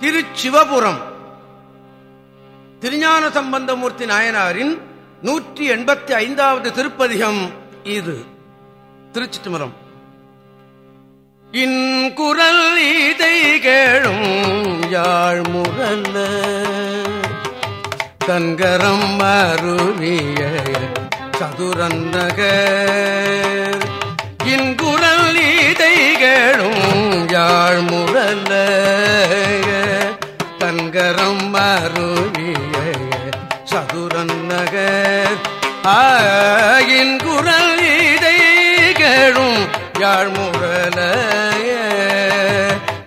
திருச்சிவபுரம். திருஞான சம்பந்தமூர்த்தி நாயனாரின் நூற்றி எண்பத்தி ஐந்தாவது திருப்பதிகம் இது. திருச்சிட்டுமரம் இன்குரல் இதை கேளும் யாழ் முரல்ல தன்கரம் மருவிய சதுரந்தக இன்குரல் இதை கேளும் யாழ் முரல்ல தன்கரம் மருவிய நகர். ஆயின் குரல் இதை கேளும் யாழ் முரலைய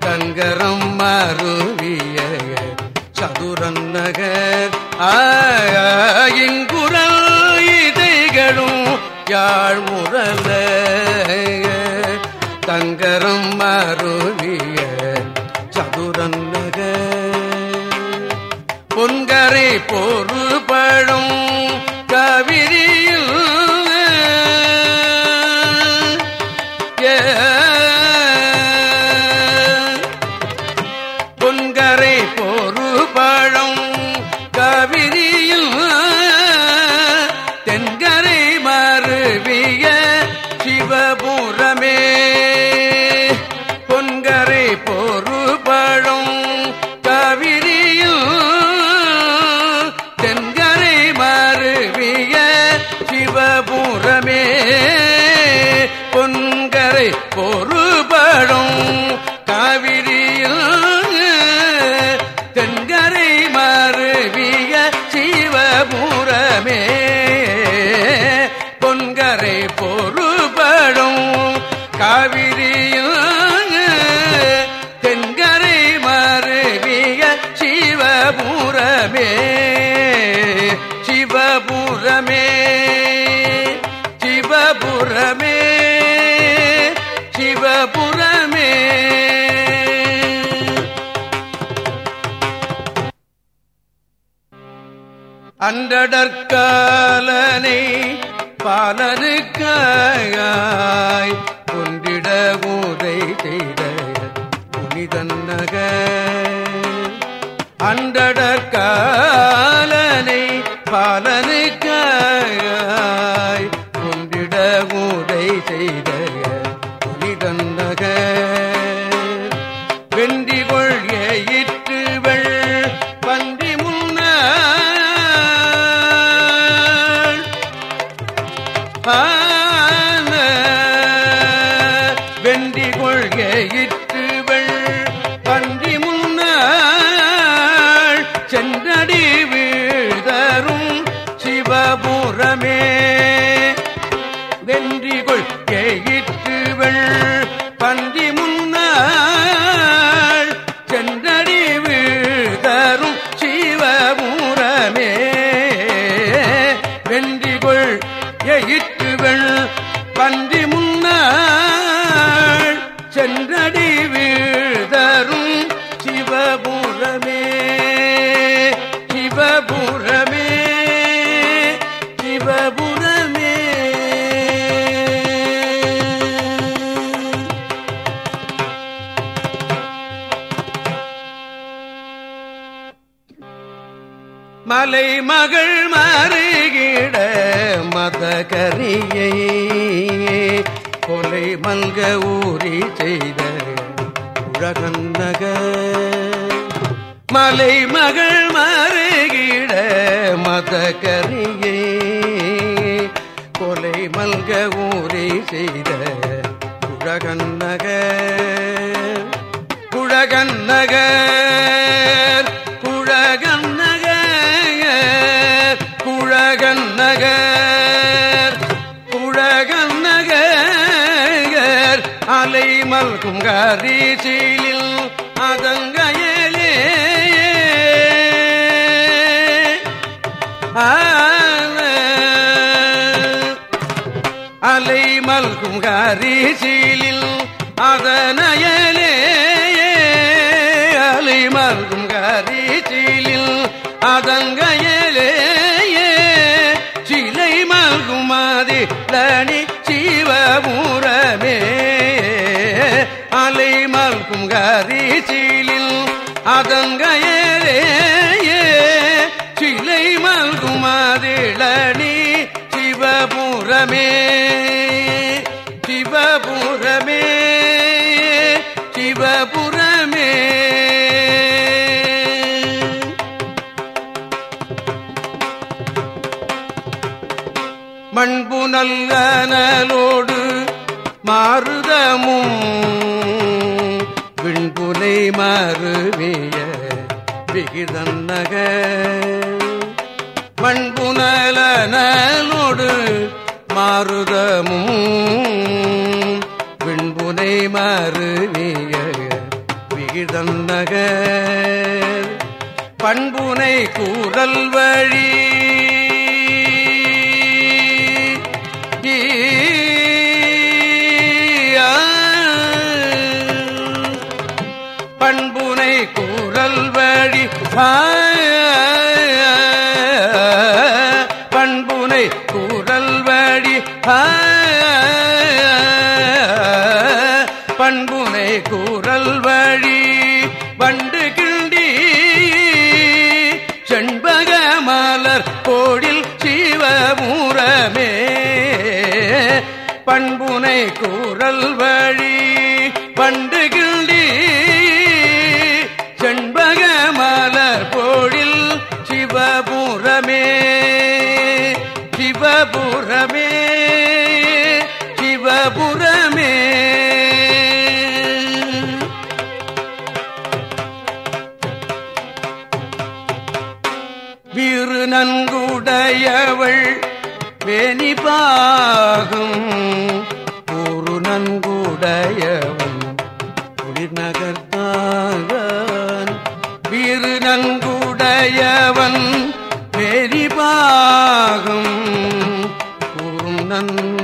கண்கரம் மருவிய சதுரன் நகர். ஆயின் குரல் இதைகளும் யாழ் அன்றடற்காலனை பாலருக்காய் கொண்டிட ஊதை செய்த புனிதன்னக அன்றடற்காலனை பாலனுக்கு வீழ்தரும் சிவபூ செய்த மலை மகள் மருகிட மதகரியே. கொலை மல்க ஊறி செய்த உலகன்னக குழகன்னகர் அலை மல்கும் அதங்கையிலே அதங்கையலே அலை மல்கும் கரீசிலில் அதனையலே சிவபுரமே அலை விகிதன் மண்புனலனோடு மாறுதமும் விண்புனை மறுவிய விகிதன் பண்புனை கூறல் வழி பண்பு பண்புனை கூறல் வழி. பண்புனை கூறல் வழி. வண்டு கிண்டி செண்பக மலர் கோடில் சிவமூரமே பண்புனை கூறல் நன்குடையவன். குளிர் குடிநகர்த்தான் வீறு நன்குடையவன். பெரிபாகம் கூறும் நன்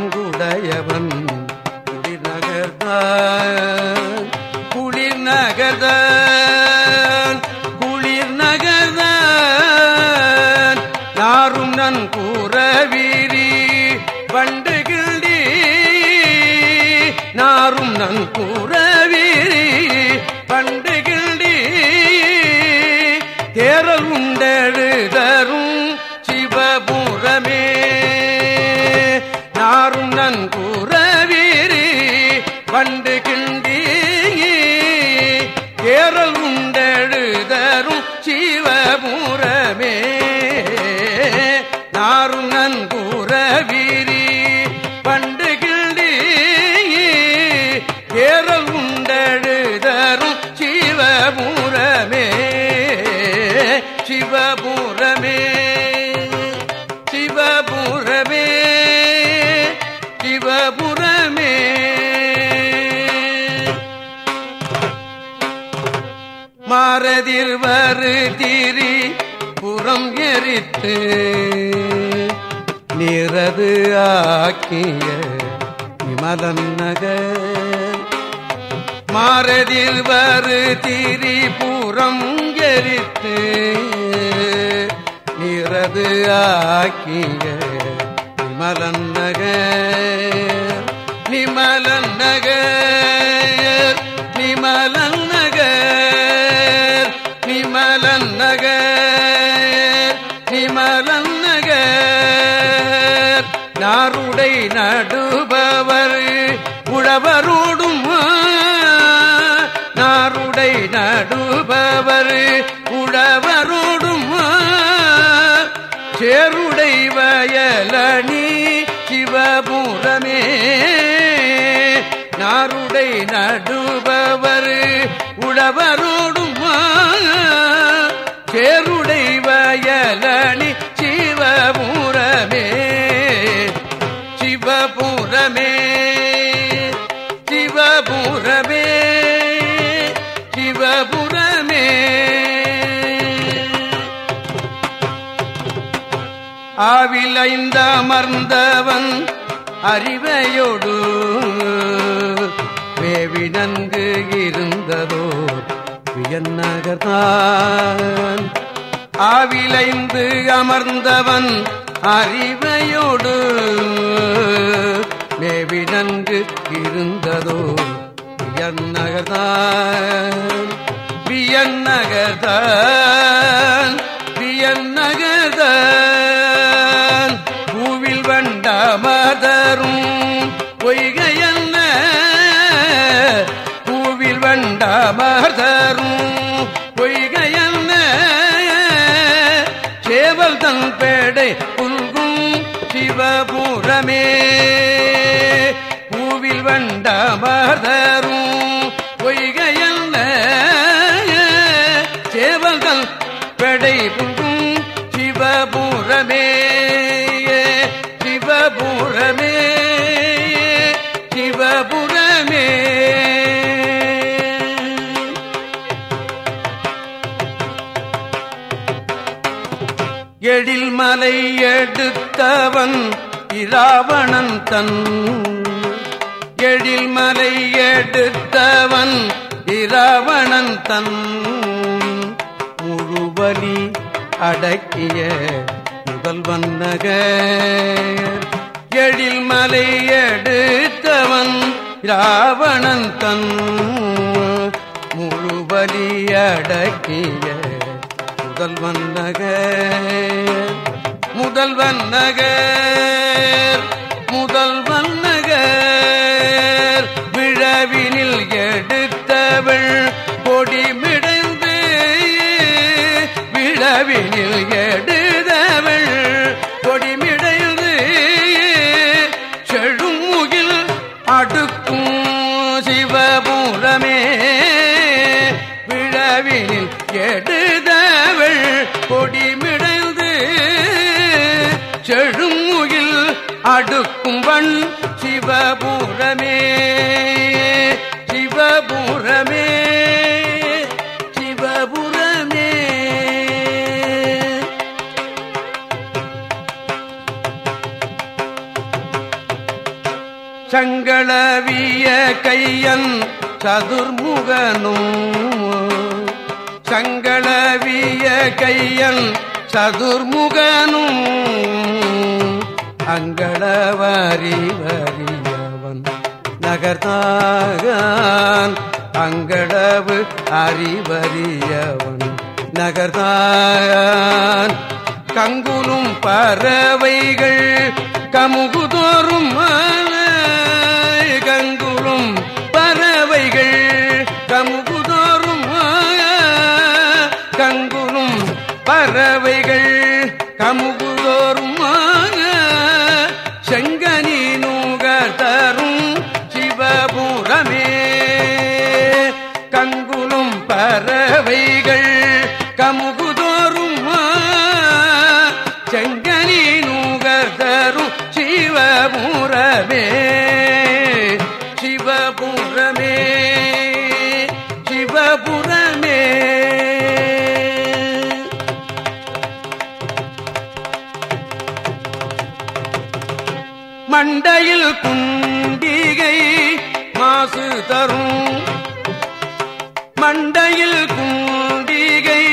யாரும் நன்கூற ஆக்கிய விமலன் நகர். மாரதில் வரு திரி புறம் எரித்து நிறது ஆக்கிய விமலன் நகர். உழவரோடும் சேருடை வயலணி சிவபுரமே சிவபுரமே சிவபுரமே சிவபுரமே. ஆவில் ஐந்தமர்ந்தவன் அறிவையொடு வேவி நன்கு இருந்ததோ? வியன்னகர்தான். ஆவிலைந்து அமர்ந்தவன் அறிவையோடு மேவி நன்கு இருந்ததோ? வியன்னகர்தான். பூவில் வண்டாமதரும் பொய்கையல்ல. சேவங்கள் பெடை புல்கும் சிவபுரமே. சிவபுரமே. சிவபுரமே. எழில் மலை எடுத்தவன் இராவணன் தன் எழில் மலை எடுத்தவன் இராவணன் தன் முழுவலி அடக்கிய முதல்வன் நகர் எழில் மலை எடுத்தவன் இராவணன் தன் முழுவலி அடக்கிய முதல்வன் நகர் முதல்வன் நகர் செழுமுகில் அடுக்கும் வண் சிவபூரமே சிவபூரமே சிவபுரமே. சங்களவிய கையன் சதுர்முகனும் சங்களவிய கையன் சதுர்முகனும். அங்களவரி வரியவன் நகர்த்தான் அங்களவு அறிவறியவன் நகர்த்தான் கங்குலும் பறவைகள் கமுகுதோறும் மண்டையில் குண்டிகை மாசு தரும். மண்டையில் குண்டிகை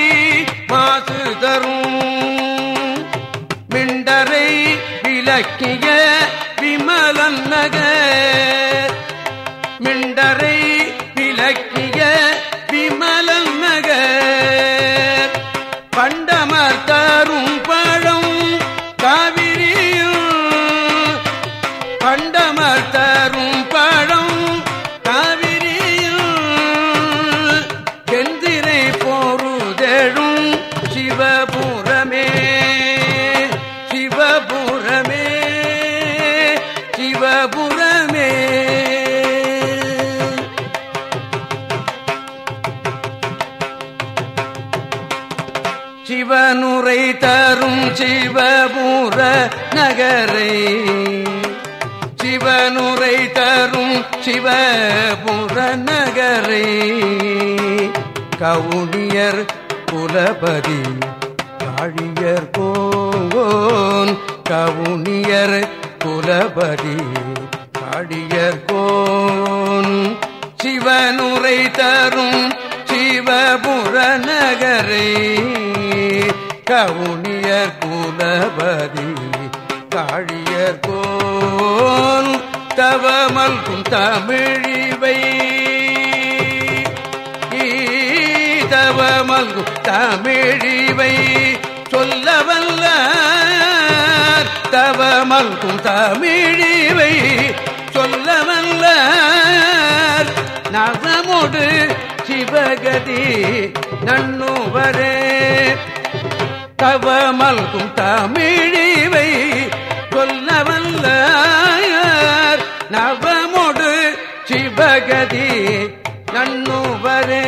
மாசு தரும். மிண்டரை விளக்கிய விமலன் நகர் சிவபுர நகரை. சிவனுரை தரும் சிவபுர நகரை. கவுனியர் குலபதி காழியர் கோன். கவுனியர் குலபதி காழியர் கோன். சிவனுரை தரும் சிவபுர நகரை. கவுனியர் குலபதி காழியர் கோன் தவமல்கும் தமிழிவை. தவமல்கும் தமிழிவை சொல்ல வல்ல தவ தமிழிவை சொல்ல வல்ல நவமுடு சிவகதி நன்னுவரே தவமல்கும் தமிழிவை சொல்ல வல்ல நவமுடு சிவகதி நன்னுவரே